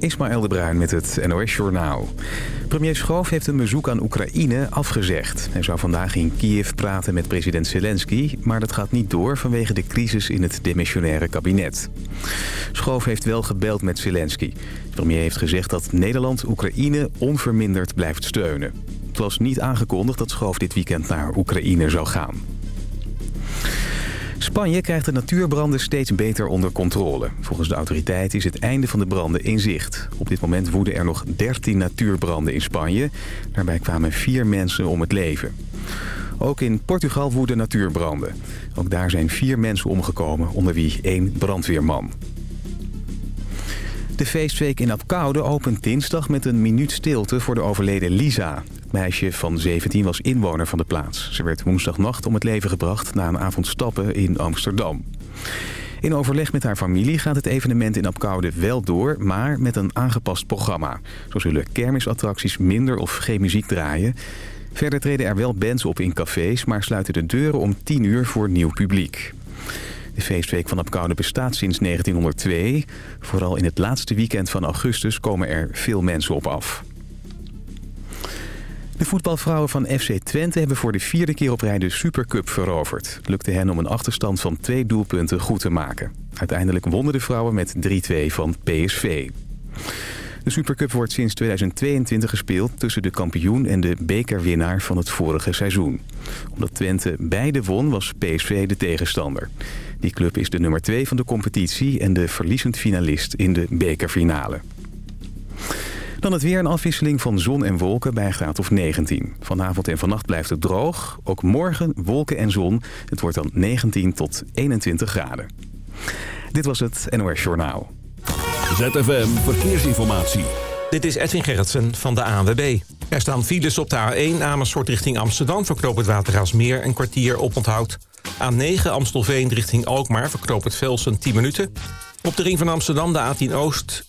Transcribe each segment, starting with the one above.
Ismaël de Bruin met het NOS Journaal. Premier Schoof heeft een bezoek aan Oekraïne afgezegd. Hij zou vandaag in Kiev praten met president Zelensky... maar dat gaat niet door vanwege de crisis in het demissionaire kabinet. Schoof heeft wel gebeld met Zelensky. De premier heeft gezegd dat Nederland Oekraïne onverminderd blijft steunen. Het was niet aangekondigd dat Schoof dit weekend naar Oekraïne zou gaan. Spanje krijgt de natuurbranden steeds beter onder controle. Volgens de autoriteit is het einde van de branden in zicht. Op dit moment woeden er nog 13 natuurbranden in Spanje. Daarbij kwamen vier mensen om het leven. Ook in Portugal woeden natuurbranden. Ook daar zijn vier mensen omgekomen, onder wie één brandweerman. De feestweek in Apkoude opent dinsdag met een minuut stilte voor de overleden Lisa. Meisje van 17 was inwoner van de plaats. Ze werd woensdagnacht om het leven gebracht na een avond stappen in Amsterdam. In overleg met haar familie gaat het evenement in Apkoude wel door, maar met een aangepast programma. Zo zullen kermisattracties minder of geen muziek draaien. Verder treden er wel bands op in cafés, maar sluiten de deuren om 10 uur voor nieuw publiek. De feestweek van Apkoude bestaat sinds 1902. Vooral in het laatste weekend van augustus komen er veel mensen op af. De voetbalvrouwen van FC Twente hebben voor de vierde keer op rij de Supercup veroverd. Lukte hen om een achterstand van twee doelpunten goed te maken. Uiteindelijk wonnen de vrouwen met 3-2 van PSV. De Supercup wordt sinds 2022 gespeeld tussen de kampioen en de bekerwinnaar van het vorige seizoen. Omdat Twente beide won was PSV de tegenstander. Die club is de nummer 2 van de competitie en de verliezend finalist in de bekerfinale. Dan het weer een afwisseling van zon en wolken bij een graad of 19. Vanavond en vannacht blijft het droog. Ook morgen wolken en zon. Het wordt dan 19 tot 21 graden. Dit was het NOS Journaal. ZFM Verkeersinformatie. Dit is Edwin Gerritsen van de ANWB. Er staan files op de A1 Amersfoort richting Amsterdam... verknoop het Watergraafsmeer een kwartier op onthoud. A9 Amstelveen richting Alkmaar verknoop het Velsen 10 minuten. Op de ring van Amsterdam de A10 Oost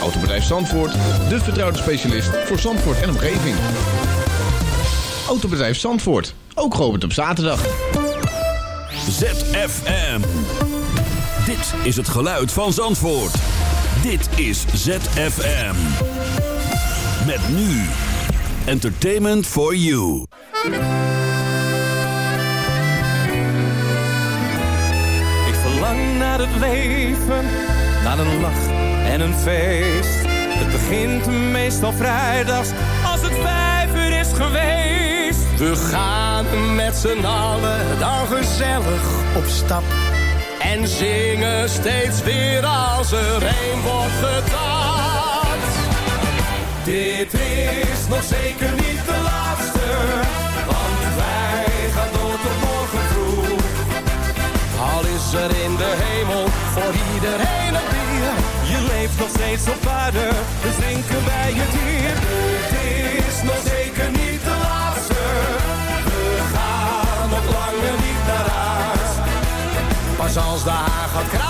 Autobedrijf Zandvoort, de vertrouwde specialist voor Zandvoort en omgeving. Autobedrijf Zandvoort, ook geopend op zaterdag. ZFM. Dit is het geluid van Zandvoort. Dit is ZFM. Met nu. Entertainment for you. Ik verlang naar het leven, naar een lach en een feest. Het begint meestal vrijdags als het vijf uur is geweest. We gaan met z'n allen dan gezellig op stap. En zingen steeds weer als er een wordt getapt. Dit is nog zeker niet de laatste, want wij gaan door tot morgen vroeg. Al is er in de hemel voor iedereen een. Je leeft nog steeds op aarde, dus drinken wij het hier. Dit is nog zeker niet de laatste, we gaan nog langer niet naar huis. Pas als de haar gaat kraaien,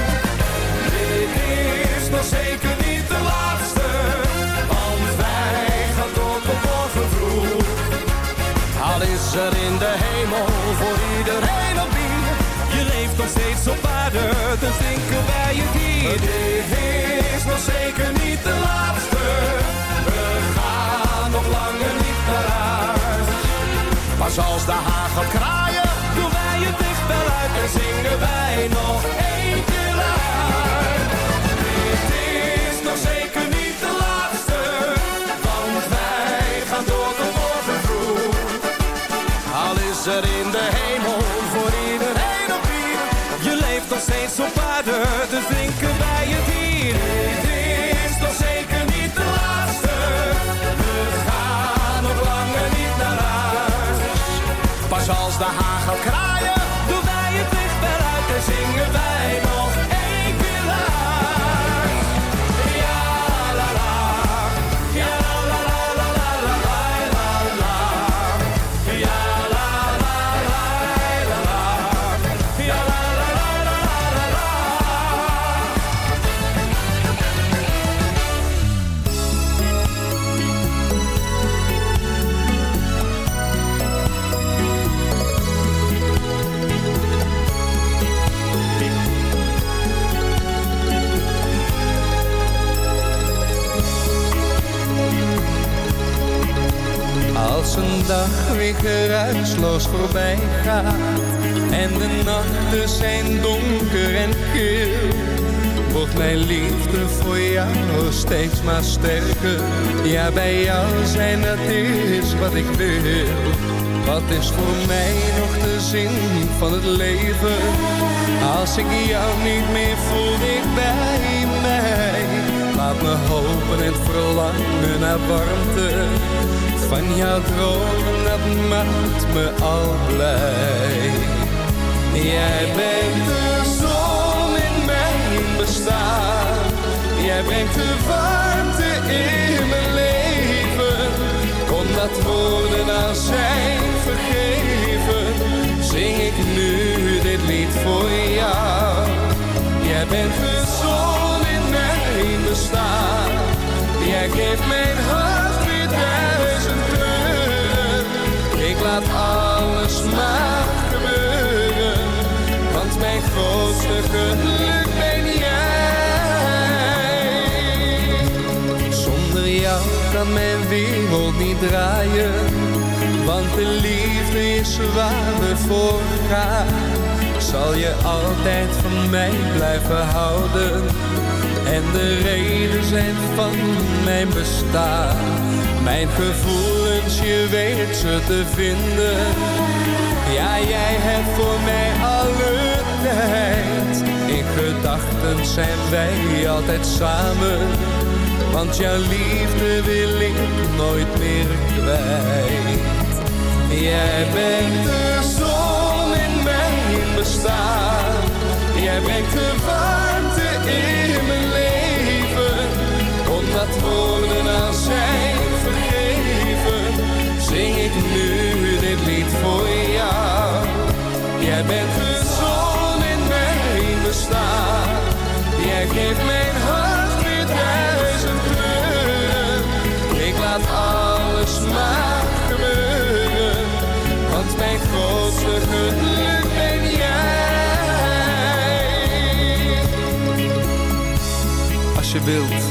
Dit is nog zeker niet de laatste, want wij gaan door tot morgen vroeg. Al is er in de hemel voor iedereen een bier. Je leeft nog steeds op aarde, dus drinken wij hier. Dit is nog zeker niet de laatste. We gaan nog langer niet naar huis. Maar zoals de hagel kraaien, doen wij het wel uit en zingen wij nog aarde, geruisloos voorbij gaat. En de nachten zijn donker en kil Wordt mijn liefde voor jou steeds maar sterker. Ja, bij jou zijn dat is wat ik wil. Wat is voor mij nog de zin van het leven? Als ik jou niet meer voel ik bij mij. Laat me hopen en verlangen naar warmte. Van jouw dromen, dat maakt me al blij. Jij bent de zon in mijn bestaan. Jij brengt de warmte in mijn leven. Omdat woorden aan zijn vergeven, zing ik nu dit lied voor jou. Jij bent de zon in mijn bestaan. Jij geeft mijn hart weer duizend ik laat alles maar gebeuren, want mijn grootste geluk ben jij. Zonder jou kan mijn wereld niet draaien, want de liefde is waar voor gaan. Zal je altijd van mij blijven houden en de reden zijn van mijn bestaan. Mijn gevoelens, je weet ze te vinden. Ja, jij hebt voor mij alle tijd. In gedachten zijn wij altijd samen. Want jouw liefde wil ik nooit meer kwijt. Jij bent de zon in mijn bestaan. Jij brengt de warmte in mijn leven. Omdat ik nu dit lied voor jou. Jij bent de zon in mijn bestaan. Jij geeft mijn hart weer duizend kleuren. Ik laat alles maar gebeuren, want mijn grootste geluk ben jij. Als je wilt,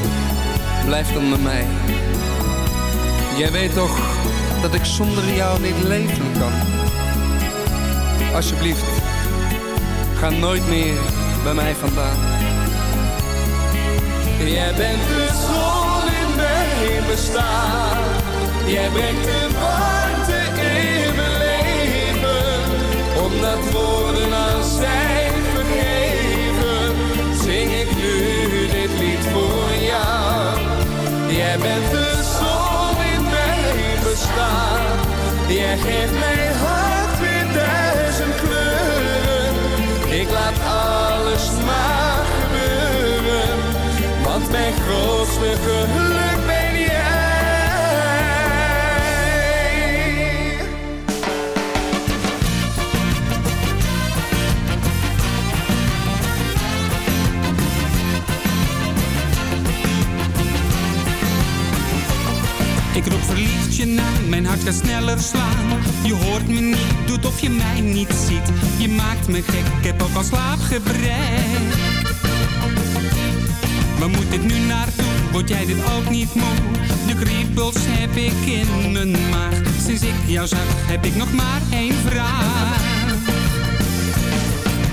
blijf dan met mij. Jij weet toch dat ik zonder jou niet leven kan. Alsjeblieft, ga nooit meer bij mij vandaan. Jij bent de zon in mijn bestaan. Jij brengt de warmte in mijn leven. Omdat woorden aan zijn vergeven, zing ik nu dit lied voor jou. Jij bent de bestaan. Jij geeft mijn hart weer duizend kleuren. Ik laat alles maar gebeuren. Want mijn grootste geluk mijn hart gaat sneller slaan. Je hoort me niet, doet of je mij niet ziet. Je maakt me gek, ik heb ook al slaapgebrek. word jij dit ook niet moe? De kriebels heb ik in mijn maag. Sinds ik jou zag, heb ik nog maar één vraag.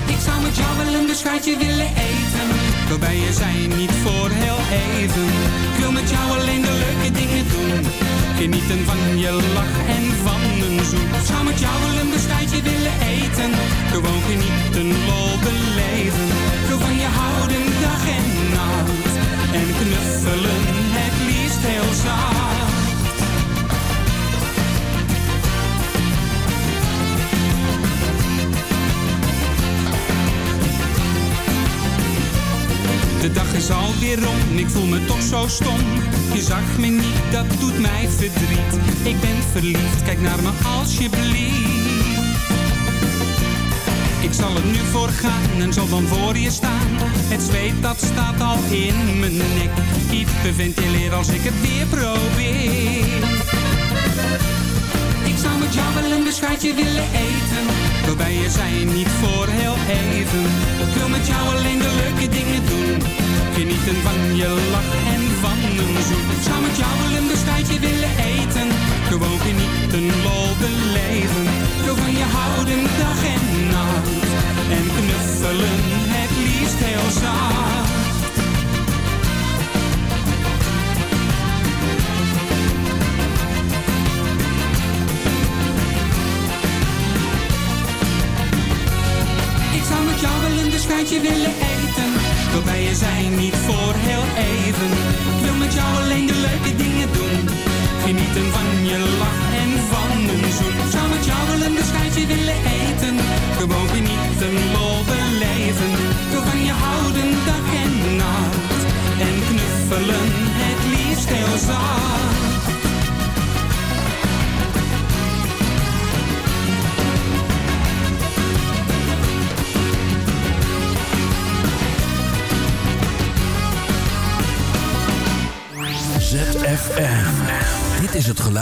Ik zou met jou wel een beschuitje willen eten. Waarbij je zijn niet voor heel even. Ik wil met jou alleen de leuke dingen doen. Genieten van je lach en van een zoen. Ik zou met jou wel een beschuitje willen eten. Gewoon genieten, lol beleven. Wil van je houden dag en nacht en knuffelen het liefst heel zacht. De dag is alweer rond, ik voel me toch zo stom. Je zag me niet, dat doet mij verdriet. Ik ben verliefd, kijk naar me alsjeblieft. Ik zal er nu voor gaan en zal dan voor je staan. Het zweet dat staat al in mijn nek. Hyperventileer als ik het weer probeer. Ik zou met jou wel een beschuitje willen eten. Waarbij je zijn niet voor heel even. Ik wil met jou alleen de leuke dingen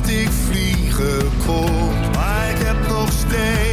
Dat ik vliegen kon, maar ik heb nog steeds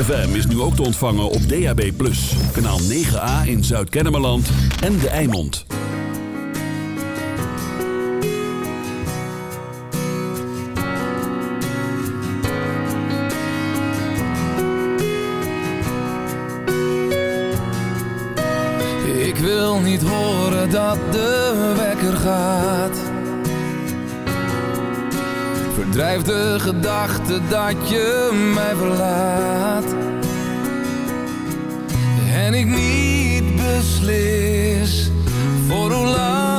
ZFM is nu ook te ontvangen op DAB+. Kanaal 9A in Zuid-Kennemerland en De Eimond. Ik wil niet horen dat de wekker gaat Drijft de gedachte dat je mij verlaat. En ik niet beslis voor hoe lang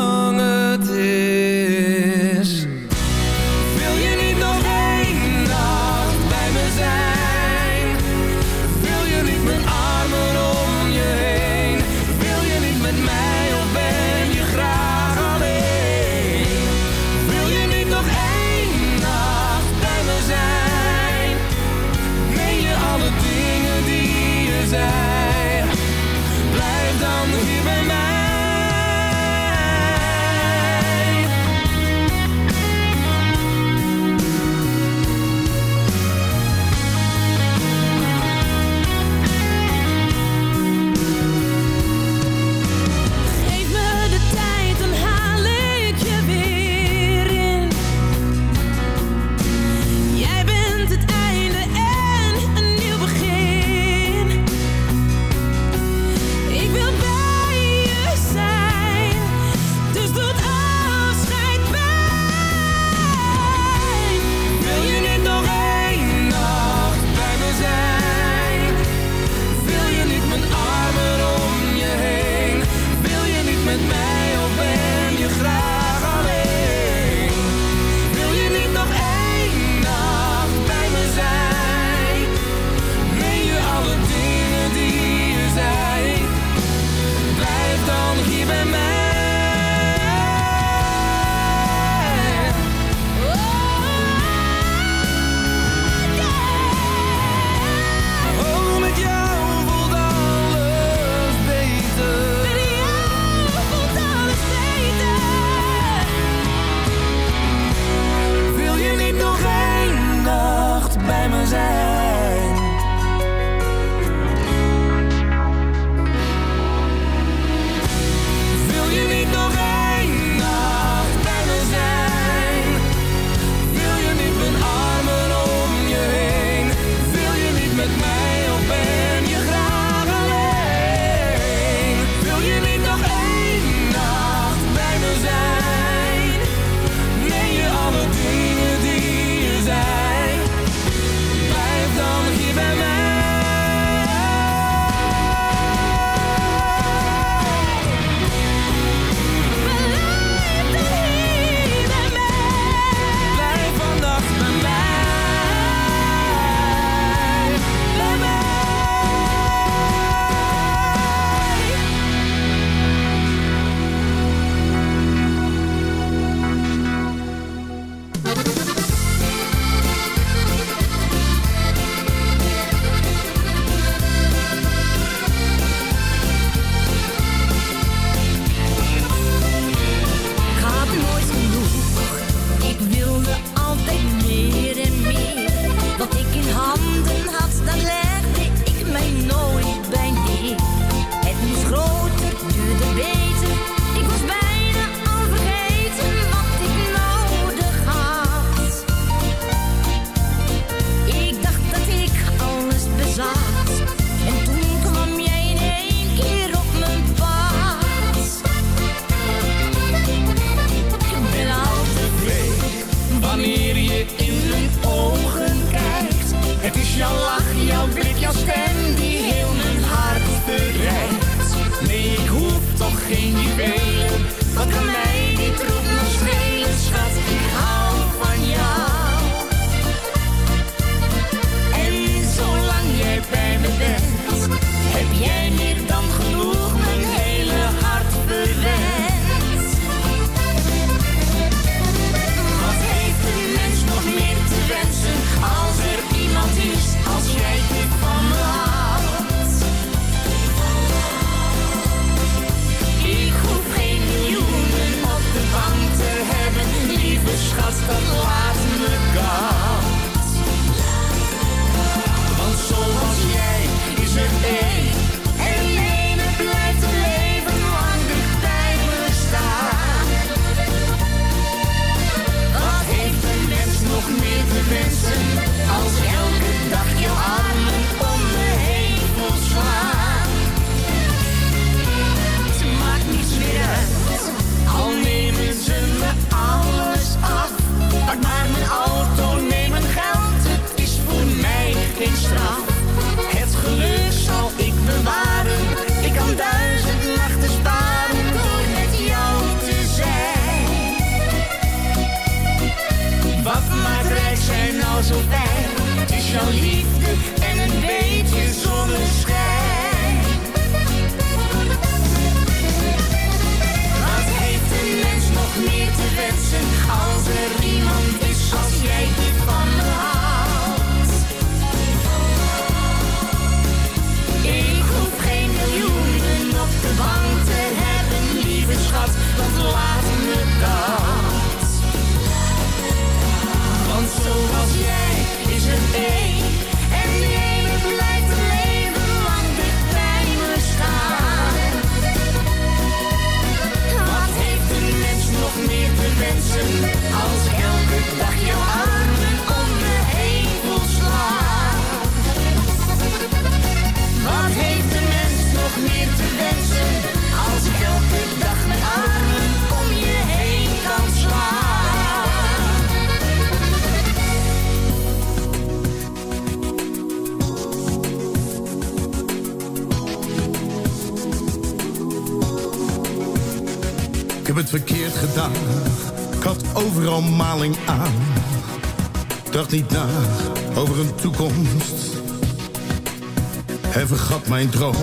mijn droom.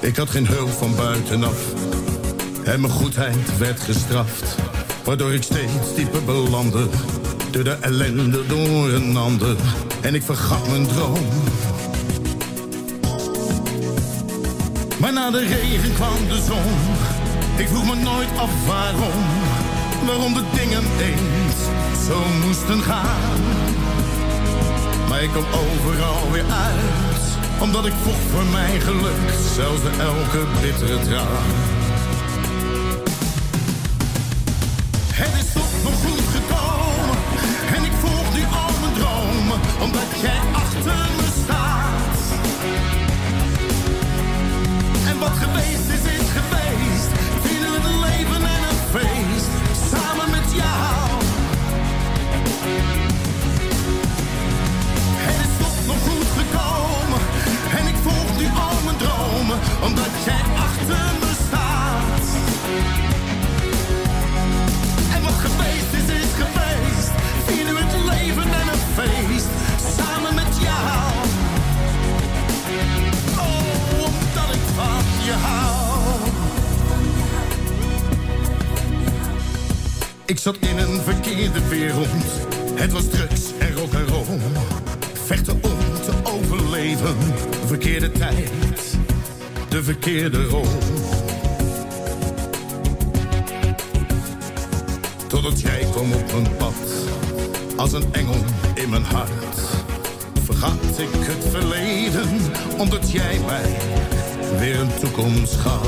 Ik had geen hulp van buitenaf. En mijn goedheid werd gestraft. Waardoor ik steeds dieper belandde. Door de ellende door een ander. En ik vergat mijn droom. Maar na de regen kwam de zon. Ik vroeg me nooit af waarom. Waarom de dingen eens zo moesten gaan. Maar ik kom overal weer uit, omdat ik vocht voor mijn geluk, zelfs elke bittere traan. Het was drugs en rock en roll. Vechten om te overleven. Verkeerde tijd, de verkeerde rol. Totdat jij kwam op mijn pad, als een engel in mijn hart. Vergat ik het verleden, omdat jij mij weer een toekomst gaf.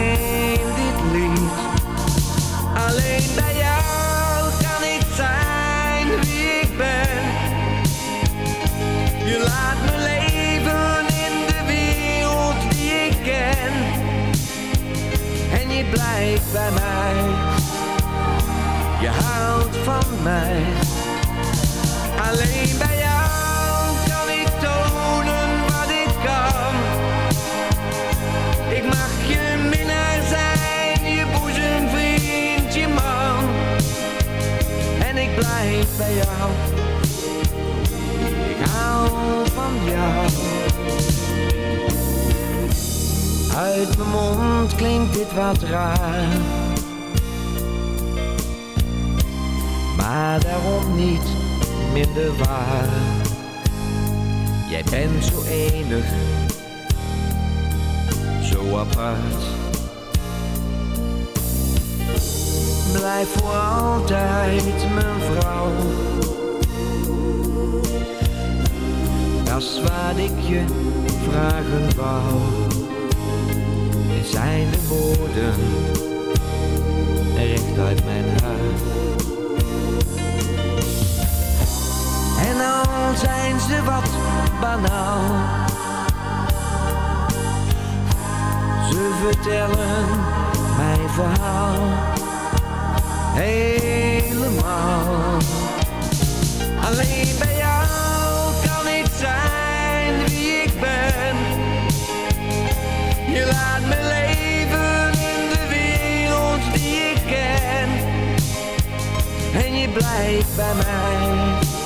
Alleen dit lied. Alleen bij jou kan ik zijn wie ik ben. Je laat me leven in de wereld die ik ken. En je blijft bij mij. Je houdt van mij. Alleen bij blijf bij jou. Ik hou van jou. Uit mijn mond klinkt dit wat raar. Maar daarom niet minder waar. Jij bent zo enig, zo apart. Blijf voor altijd mijn vrouw. Dat is ik je vragen wou. Dit zijn de woorden recht uit mijn hart. En al zijn ze wat banaal. Ze vertellen mijn verhaal helemaal. Alleen bij jou kan ik zijn wie ik ben. Je laat me leven in de wereld die ik ken. En je blijft bij mij.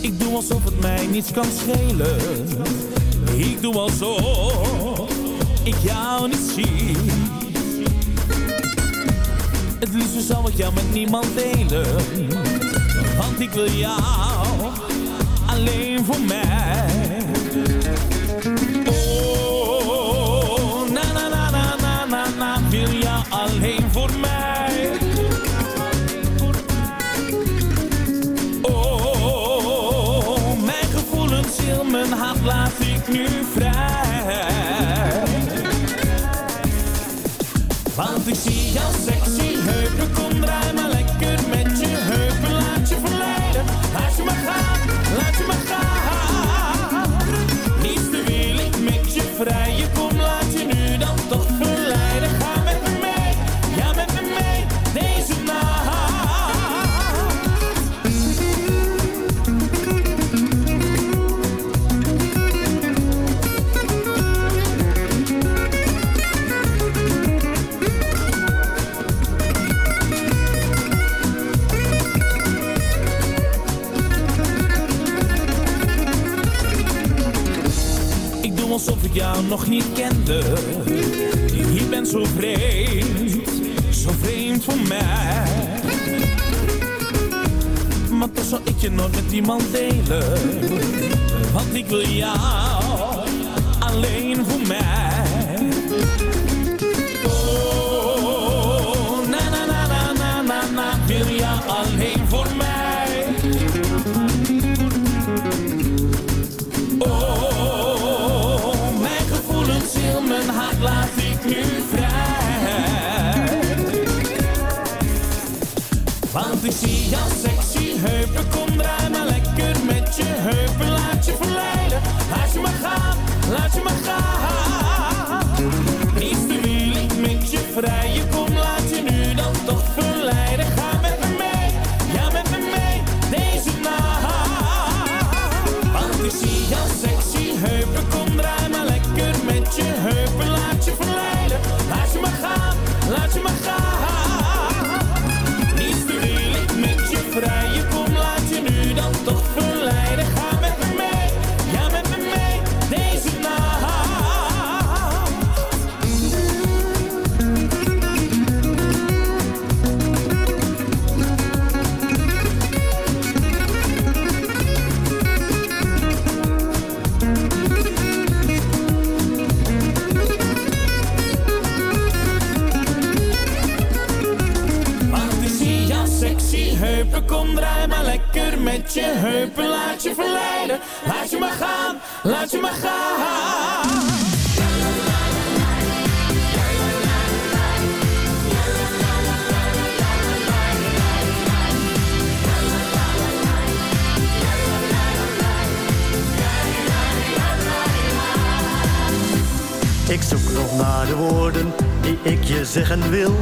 Ik doe alsof het mij niets kan schelen. Ik doe alsof ik jou niet zie. Het liefste zal ik jou met niemand delen. Want ik wil jou alleen voor mij. Oh, na na na na na na na, wil jou alleen voor mij. Oh, mijn gevoelens, heel mijn hart laat ik nu vrij. Want ik zie jouw ik nog niet kende. Je bent zo vreemd, zo vreemd voor mij. Maar toch zal ik je nooit met iemand delen. Want ik wil jou alleen voor mij. Ik zie jouw sexy heupen, kom draai maar lekker met je heupen. Laat je verleiden, laat je maar gaan, laat je maar gaan. Liefste wil ik met je vrijen, laat je verleiden. Laat je maar gaan, laat je maar gaan. Ik zoek nog naar de woorden die ik je zeggen wil.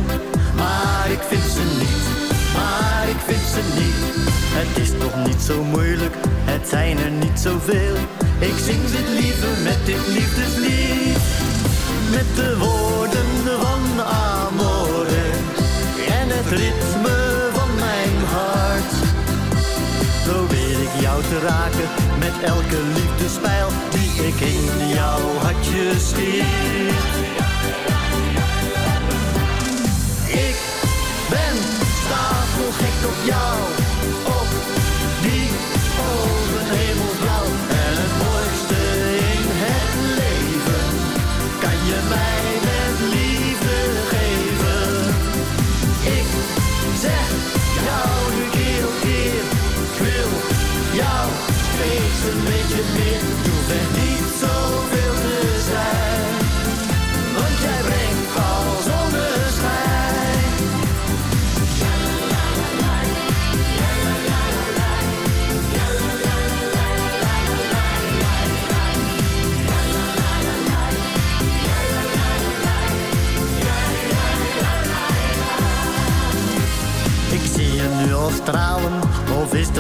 Maar ik vind ze niet, maar ik vind ze niet. Het is toch niet zo moeilijk, het zijn er niet zoveel. Ik zing dit liever met dit liefdeslied. Met de woorden van Amore en het ritme van mijn hart. Probeer ik jou te raken met elke liefdespijl die ik in jouw hartje schiet. Ik ben stapelgek op jou,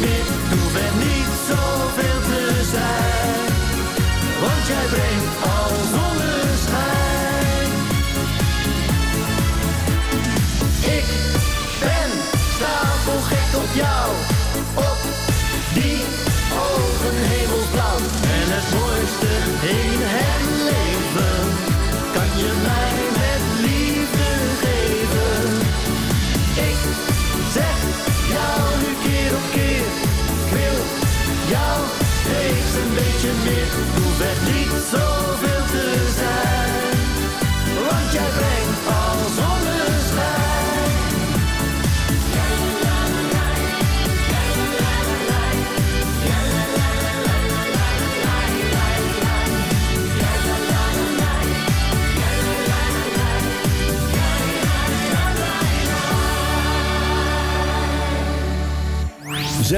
Meer. Doe er niet zoveel te zijn, want jij brengt al zonneschijn. Ik ben stapelgek op jou, Doe er niet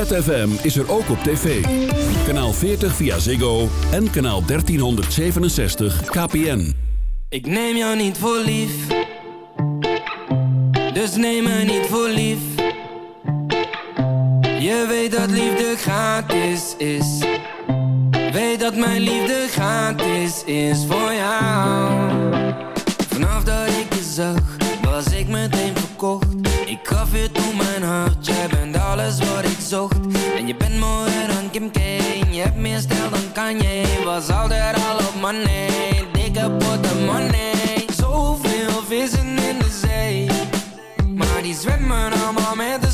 ZFM is er ook op tv. Kanaal 40 via Ziggo en kanaal 1367 KPN. Ik neem jou niet voor lief. Dus neem me niet voor lief. Je weet dat liefde gratis is. Weet dat mijn liefde gratis is voor jou. Vanaf dat ik je zag Was ik meteen verkocht. Ik gaf je mijn Jij bent alles wat ik zocht. En je bent mooier dan Kim K. Je hebt meer stijl dan Kanye. Was altijd al op money Dikke potten money. Zoveel vissen in de zee. Maar die zwemmen allemaal met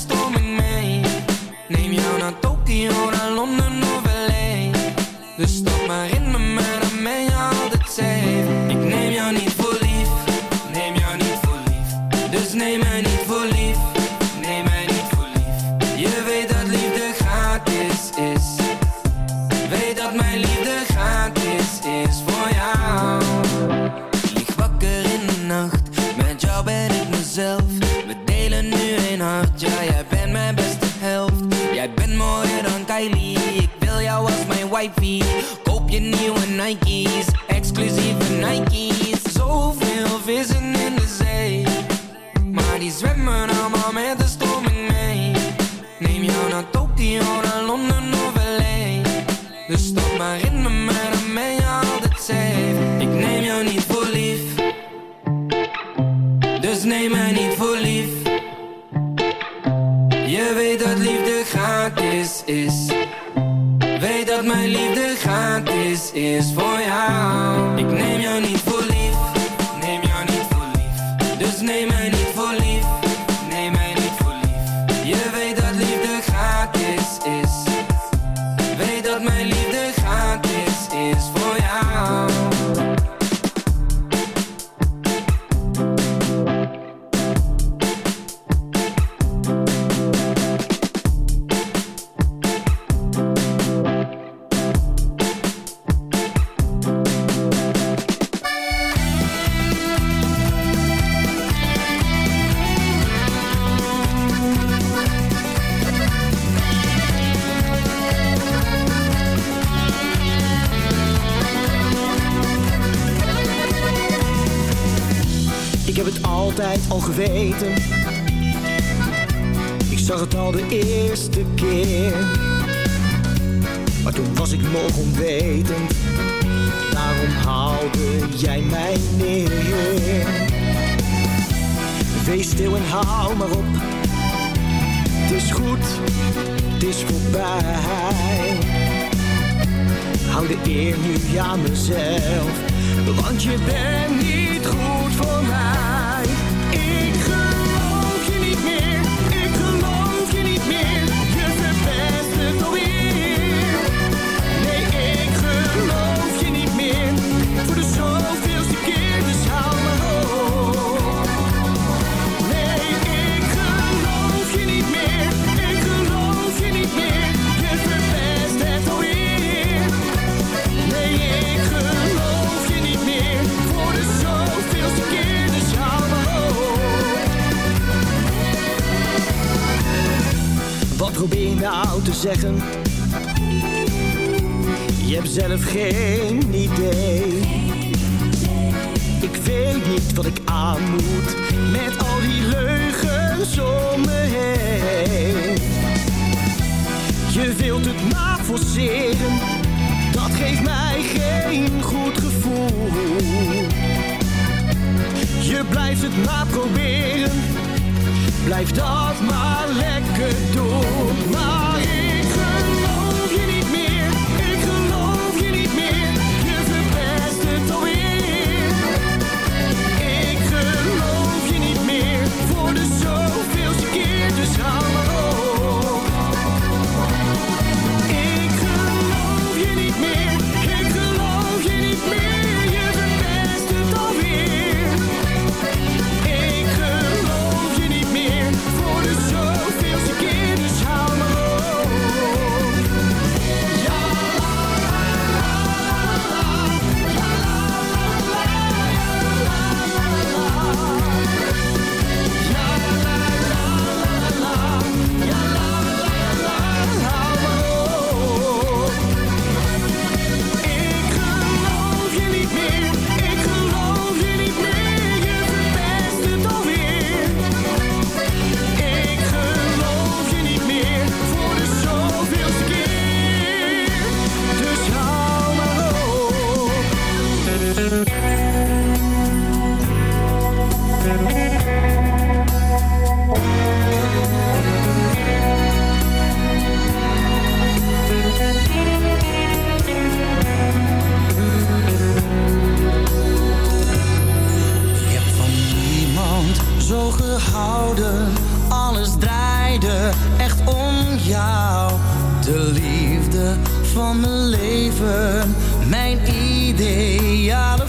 sonhar. ik met al die leugens om me heen. Je wilt het maar forceren, dat geeft mij geen goed gevoel. Je blijft het maar proberen, blijf dat maar lekker doen. Maar ik volgehouden. Alles draaide echt om jou. De liefde van mijn leven, mijn ideale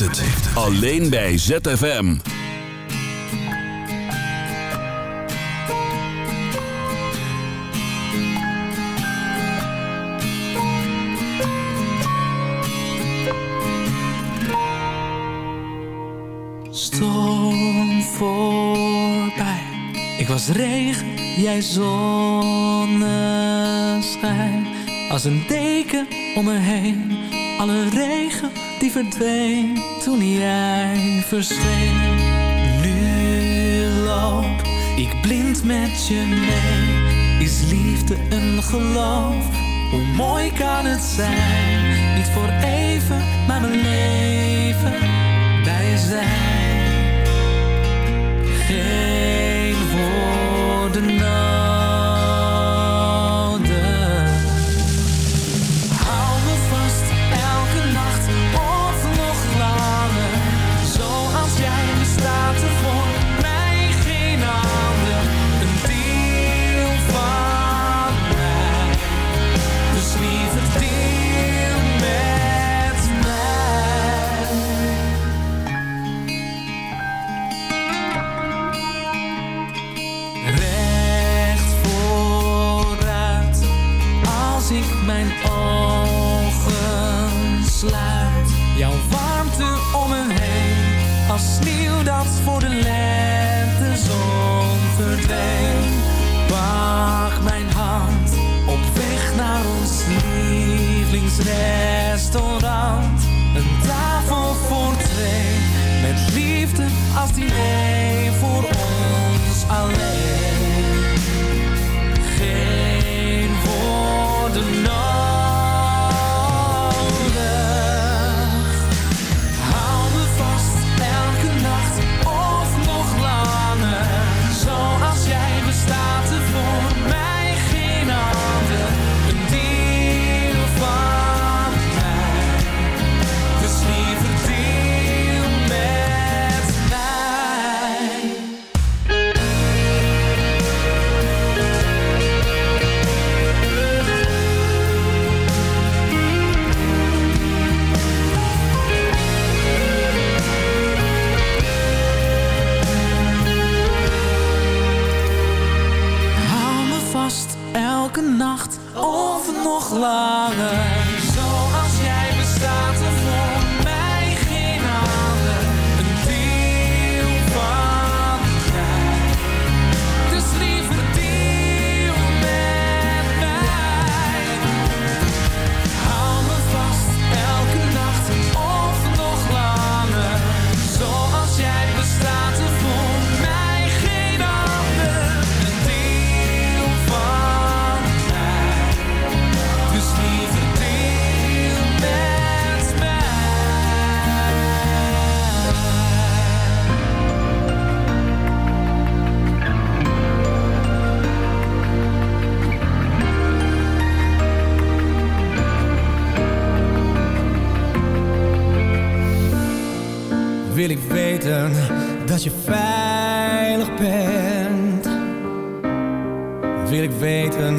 Het. Alleen bij ZFM. Storm voorbij. Ik was regen, jij zonneschijn. Als een deken om me heen. Alle regen verdween toen jij verscheen. Nu loop ik blind met je mee. Is liefde een geloof? Hoe mooi kan het zijn? Niet voor even, maar mijn leven bij je zijn. Geen woorden. Sluit. Jouw warmte om me heen, als sneeuw dat voor de lente zon verdween. Pak mijn hand, op weg naar ons lievelingsrestaurant. Een tafel voor twee, met liefde als diner voor ons alleen. Of dat je veilig bent. Wil ik weten